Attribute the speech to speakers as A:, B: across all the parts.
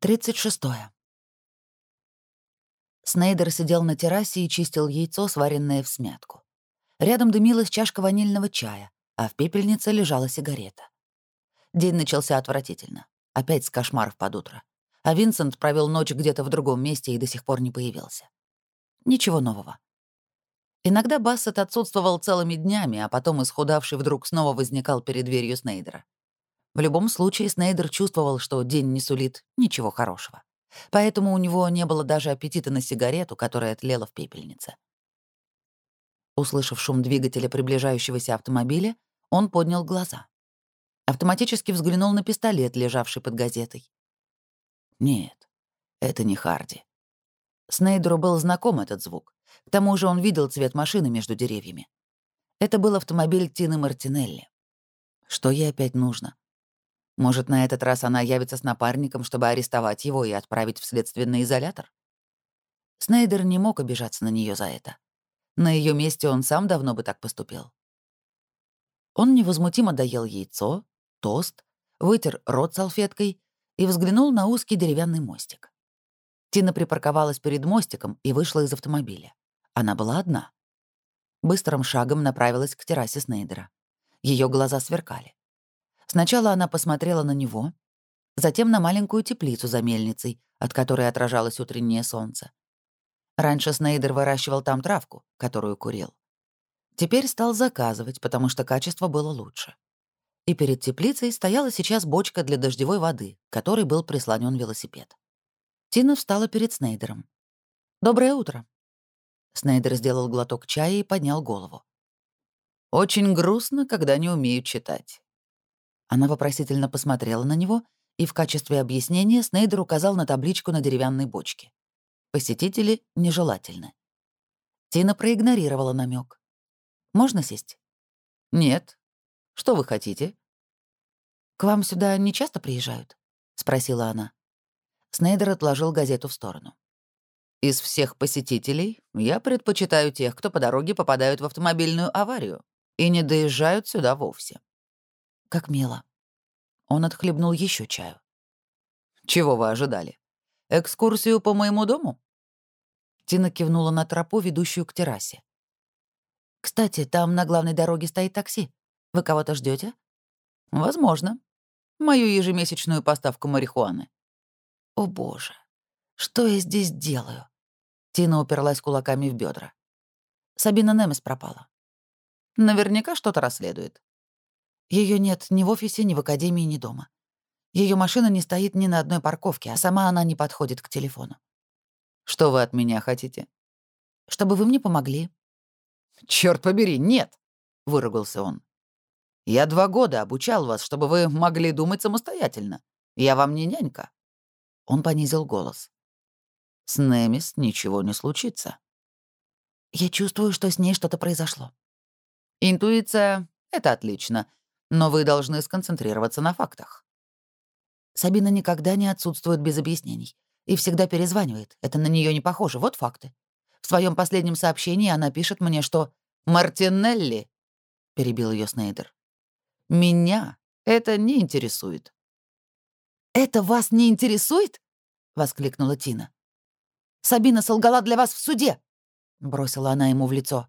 A: 36. Снейдер сидел на террасе и чистил яйцо, сваренное в смятку. Рядом дымилась чашка ванильного чая, а в пепельнице лежала сигарета. День начался отвратительно. Опять с кошмаров под утро. А Винсент провел ночь где-то в другом месте и до сих пор не появился. Ничего нового. Иногда Бассет отсутствовал целыми днями, а потом исхудавший вдруг снова возникал перед дверью Снейдера. В любом случае, Снейдер чувствовал, что день не сулит ничего хорошего. Поэтому у него не было даже аппетита на сигарету, которая тлела в пепельнице. Услышав шум двигателя приближающегося автомобиля, он поднял глаза. Автоматически взглянул на пистолет, лежавший под газетой. Нет, это не Харди. Снейдеру был знаком этот звук. К тому же он видел цвет машины между деревьями. Это был автомобиль Тины Мартинелли. Что ей опять нужно? Может, на этот раз она явится с напарником, чтобы арестовать его и отправить в следственный изолятор? Снейдер не мог обижаться на нее за это. На ее месте он сам давно бы так поступил. Он невозмутимо доел яйцо, тост, вытер рот салфеткой и взглянул на узкий деревянный мостик. Тина припарковалась перед мостиком и вышла из автомобиля. Она была одна. Быстрым шагом направилась к террасе Снейдера. Ее глаза сверкали. Сначала она посмотрела на него, затем на маленькую теплицу за мельницей, от которой отражалось утреннее солнце. Раньше Снейдер выращивал там травку, которую курил. Теперь стал заказывать, потому что качество было лучше. И перед теплицей стояла сейчас бочка для дождевой воды, которой был прислонен велосипед. Тина встала перед Снейдером. «Доброе утро». Снейдер сделал глоток чая и поднял голову. «Очень грустно, когда не умеют читать. Она вопросительно посмотрела на него, и в качестве объяснения Снейдер указал на табличку на деревянной бочке. Посетители нежелательны. Тина проигнорировала намек. «Можно сесть?» «Нет. Что вы хотите?» «К вам сюда не часто приезжают?» — спросила она. Снейдер отложил газету в сторону. «Из всех посетителей я предпочитаю тех, кто по дороге попадают в автомобильную аварию и не доезжают сюда вовсе. Как мило. Он отхлебнул еще чаю. «Чего вы ожидали? Экскурсию по моему дому?» Тина кивнула на тропу, ведущую к террасе. «Кстати, там на главной дороге стоит такси. Вы кого-то ждете? «Возможно. Мою ежемесячную поставку марихуаны». «О, боже, что я здесь делаю?» Тина уперлась кулаками в бедра. Сабина Немес пропала. «Наверняка что-то расследует. Ее нет ни в офисе, ни в академии, ни дома. Ее машина не стоит ни на одной парковке, а сама она не подходит к телефону. Что вы от меня хотите? Чтобы вы мне помогли. Черт побери, нет! выругался он. Я два года обучал вас, чтобы вы могли думать самостоятельно. Я вам не нянька. Он понизил голос. С Немис ничего не случится. Я чувствую, что с ней что-то произошло. Интуиция — это отлично но вы должны сконцентрироваться на фактах. Сабина никогда не отсутствует без объяснений и всегда перезванивает. Это на нее не похоже. Вот факты. В своем последнем сообщении она пишет мне, что «Мартинелли», — перебил ее Снейдер, — «меня это не интересует». «Это вас не интересует?» — воскликнула Тина. «Сабина солгала для вас в суде», — бросила она ему в лицо.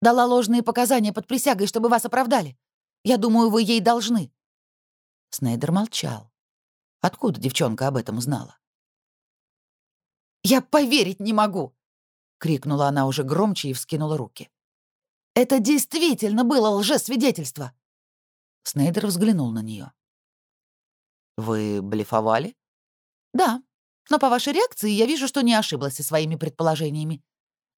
A: «Дала ложные показания под присягой, чтобы вас оправдали. Я думаю, вы ей должны». Снейдер молчал. Откуда девчонка об этом узнала? «Я поверить не могу!» — крикнула она уже громче и вскинула руки. «Это действительно было лжесвидетельство!» Снейдер взглянул на нее. «Вы блефовали?» «Да, но по вашей реакции я вижу, что не ошиблась со своими предположениями.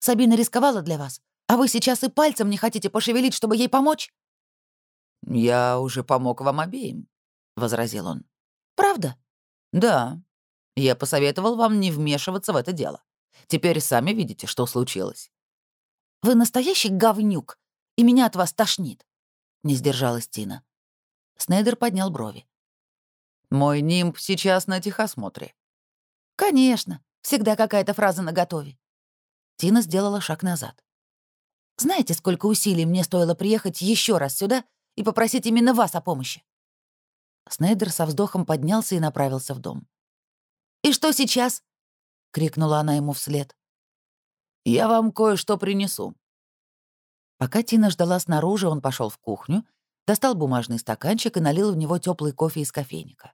A: Сабина рисковала для вас, а вы сейчас и пальцем не хотите пошевелить, чтобы ей помочь?»
B: «Я уже помог вам обеим», — возразил он.
A: «Правда?»
B: «Да. Я посоветовал вам не вмешиваться в это дело. Теперь сами видите, что случилось».
A: «Вы настоящий говнюк, и меня от вас тошнит», — не сдержалась Тина. Снейдер поднял брови.
B: «Мой нимб сейчас на техосмотре».
A: «Конечно, всегда какая-то фраза наготове». Тина сделала шаг назад. «Знаете, сколько усилий мне стоило приехать еще раз сюда и попросить именно вас о помощи». Снейдер со вздохом поднялся и направился в дом. «И что сейчас?» — крикнула она ему вслед.
B: «Я вам кое-что принесу».
A: Пока Тина ждала снаружи, он пошел в кухню, достал бумажный стаканчик и налил в него теплый кофе из кофейника.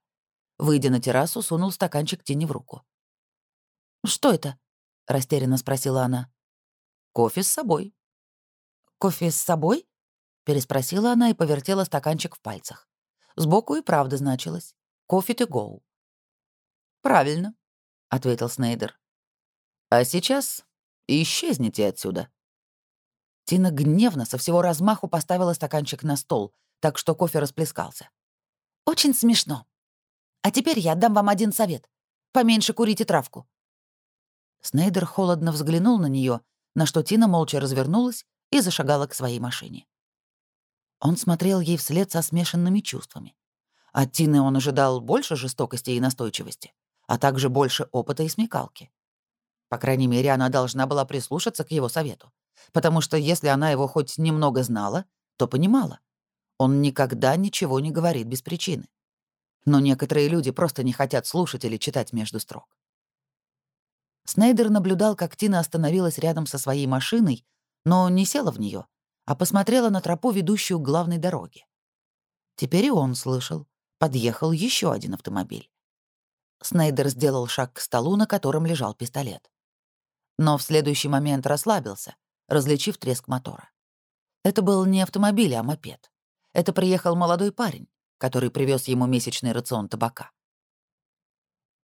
A: Выйдя на террасу, сунул стаканчик Тине в руку. «Что это?» — растерянно спросила она.
B: «Кофе с собой».
A: «Кофе с собой?» — переспросила она и повертела стаканчик в пальцах. Сбоку и правда значилось. «Кофе to go».
B: «Правильно», — ответил Снейдер. «А сейчас исчезните отсюда».
A: Тина гневно со всего размаху поставила стаканчик на стол, так что кофе расплескался. «Очень смешно. А теперь я дам вам один совет. Поменьше курите травку». Снейдер холодно взглянул на нее, на что Тина молча развернулась и зашагала к своей машине. Он смотрел ей вслед со смешанными чувствами. От Тины он ожидал больше жестокости и настойчивости, а также больше опыта и смекалки. По крайней мере, она должна была прислушаться к его совету, потому что если она его хоть немного знала, то понимала. Он никогда ничего не говорит без причины. Но некоторые люди просто не хотят слушать или читать между строк. Снейдер наблюдал, как Тина остановилась рядом со своей машиной, но не села в нее, а посмотрела на тропу, ведущую к главной дороге. Теперь и он слышал. Подъехал еще один автомобиль. Снейдер сделал шаг к столу, на котором лежал пистолет. Но в следующий момент расслабился, различив треск мотора. Это был не автомобиль, а мопед. Это приехал молодой парень, который привез ему месячный рацион табака.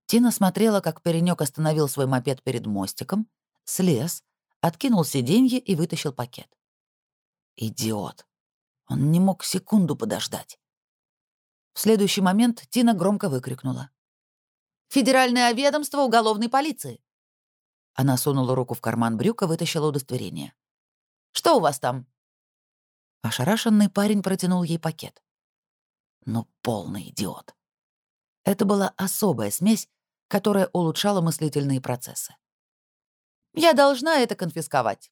A: Тина смотрела, как паренек остановил свой мопед перед мостиком, слез, откинул сиденье и вытащил пакет. Идиот. Он не мог секунду подождать. В следующий момент Тина громко выкрикнула. «Федеральное ведомство уголовной полиции!» Она сунула руку в карман брюка, вытащила удостоверение. «Что у вас там?» Ошарашенный парень протянул ей пакет. Ну, полный идиот. Это была особая смесь, которая улучшала мыслительные процессы. «Я должна это конфисковать», —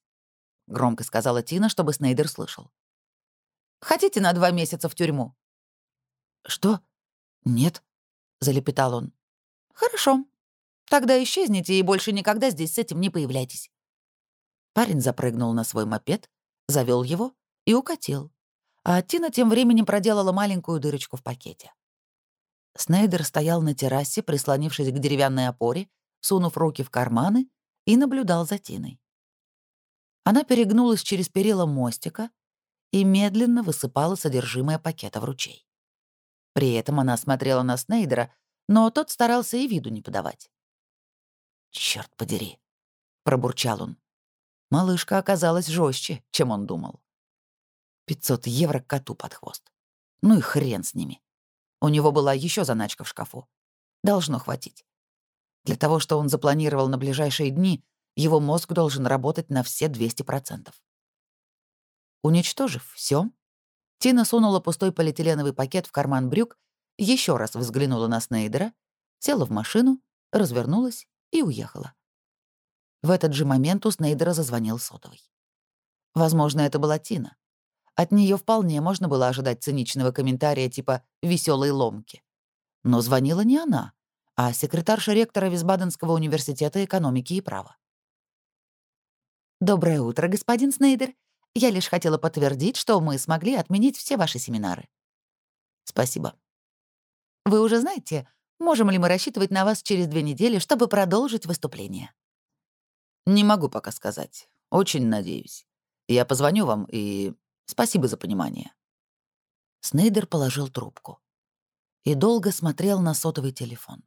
A: громко сказала Тина, чтобы Снейдер слышал. «Хотите на два месяца в тюрьму?» «Что? Нет», — залепетал он. «Хорошо. Тогда исчезните и больше никогда здесь с этим не появляйтесь». Парень запрыгнул на свой мопед, завел его и укатил. А Тина тем временем проделала маленькую дырочку в пакете. Снейдер стоял на террасе, прислонившись к деревянной опоре, сунув руки в карманы, и наблюдал за Тиной. Она перегнулась через перила мостика и медленно высыпала содержимое пакета в ручей. При этом она смотрела на Снейдера, но тот старался и виду не подавать. «Чёрт подери», — пробурчал он. Малышка оказалась жестче, чем он думал. 500 евро коту под хвост. Ну и хрен с ними. У него была еще заначка в шкафу. Должно хватить. Для того, что он запланировал на ближайшие дни, его мозг должен работать на все 200%. Уничтожив все, Тина сунула пустой полиэтиленовый пакет в карман брюк, еще раз взглянула на Снейдера, села в машину, развернулась и уехала. В этот же момент у Снейдера зазвонил сотовый. Возможно, это была Тина. От нее вполне можно было ожидать циничного комментария типа «веселой ломки». Но звонила не она, а секретарша ректора Висбаденского университета экономики и права. «Доброе утро, господин Снейдер. Я лишь хотела подтвердить, что мы смогли отменить все ваши семинары». «Спасибо». «Вы уже знаете, можем ли мы рассчитывать на вас через две недели, чтобы продолжить выступление?»
B: «Не могу пока сказать. Очень надеюсь. Я позвоню вам и Спасибо за понимание».
A: Снейдер положил трубку и долго смотрел на сотовый телефон.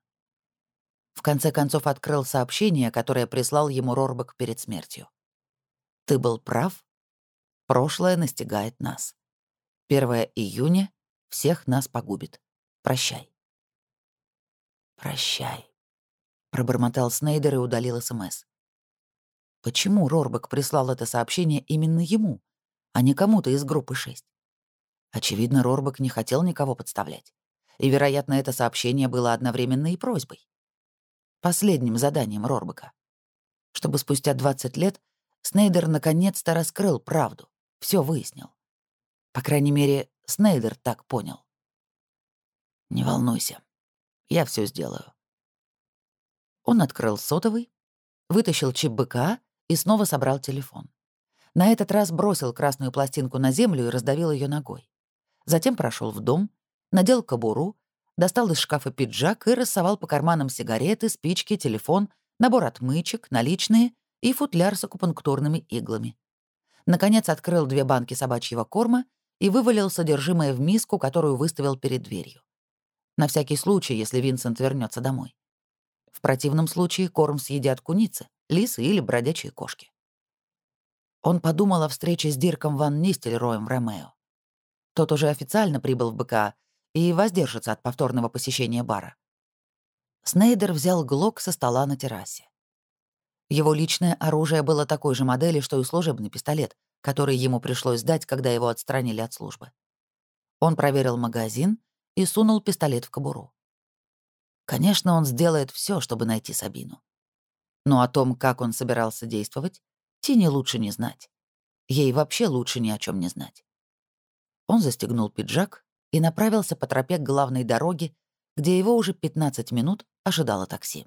A: В конце концов открыл сообщение, которое прислал ему Рорбек перед смертью. «Ты был прав. Прошлое настигает нас. 1 июня всех нас погубит. Прощай». «Прощай», — пробормотал Снейдер и удалил СМС. Почему Рорбек прислал это сообщение именно ему? а не кому-то из группы 6. Очевидно, Рорбак не хотел никого подставлять. И, вероятно, это сообщение было одновременно и просьбой. Последним заданием Рорбака. Чтобы спустя 20 лет Снейдер наконец-то раскрыл правду, все выяснил. По крайней мере, Снейдер так понял. «Не волнуйся, я все сделаю. Он открыл сотовый, вытащил чип БК и снова собрал телефон. На этот раз бросил красную пластинку на землю и раздавил ее ногой. Затем прошел в дом, надел кобуру, достал из шкафа пиджак и рассовал по карманам сигареты, спички, телефон, набор отмычек, наличные и футляр с акупунктурными иглами. Наконец открыл две банки собачьего корма и вывалил содержимое в миску, которую выставил перед дверью. На всякий случай, если Винсент вернется домой. В противном случае корм съедят куницы, лисы или бродячие кошки. Он подумал о встрече с Дирком Ван Нистельроем в Ромео. Тот уже официально прибыл в БК и воздержится от повторного посещения бара. Снейдер взял глок со стола на террасе. Его личное оружие было такой же модели, что и служебный пистолет, который ему пришлось сдать, когда его отстранили от службы. Он проверил магазин и сунул пистолет в кобуру. Конечно, он сделает все, чтобы найти Сабину. Но о том, как он собирался действовать, Тине лучше не знать. Ей вообще лучше ни о чем не знать. Он застегнул пиджак и направился по тропе к главной дороге, где его уже 15 минут ожидало такси.